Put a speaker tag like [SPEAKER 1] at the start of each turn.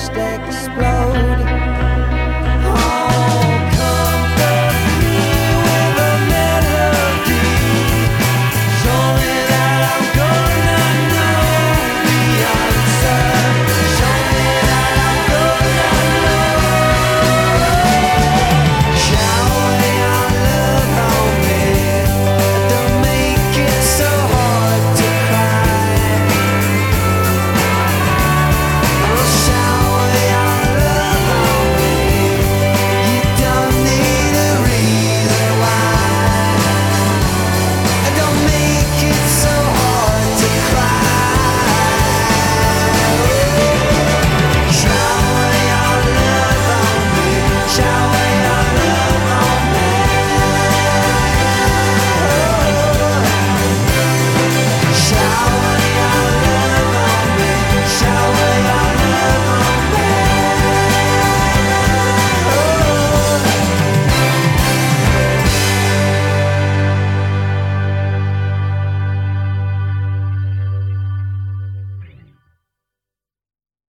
[SPEAKER 1] just explode.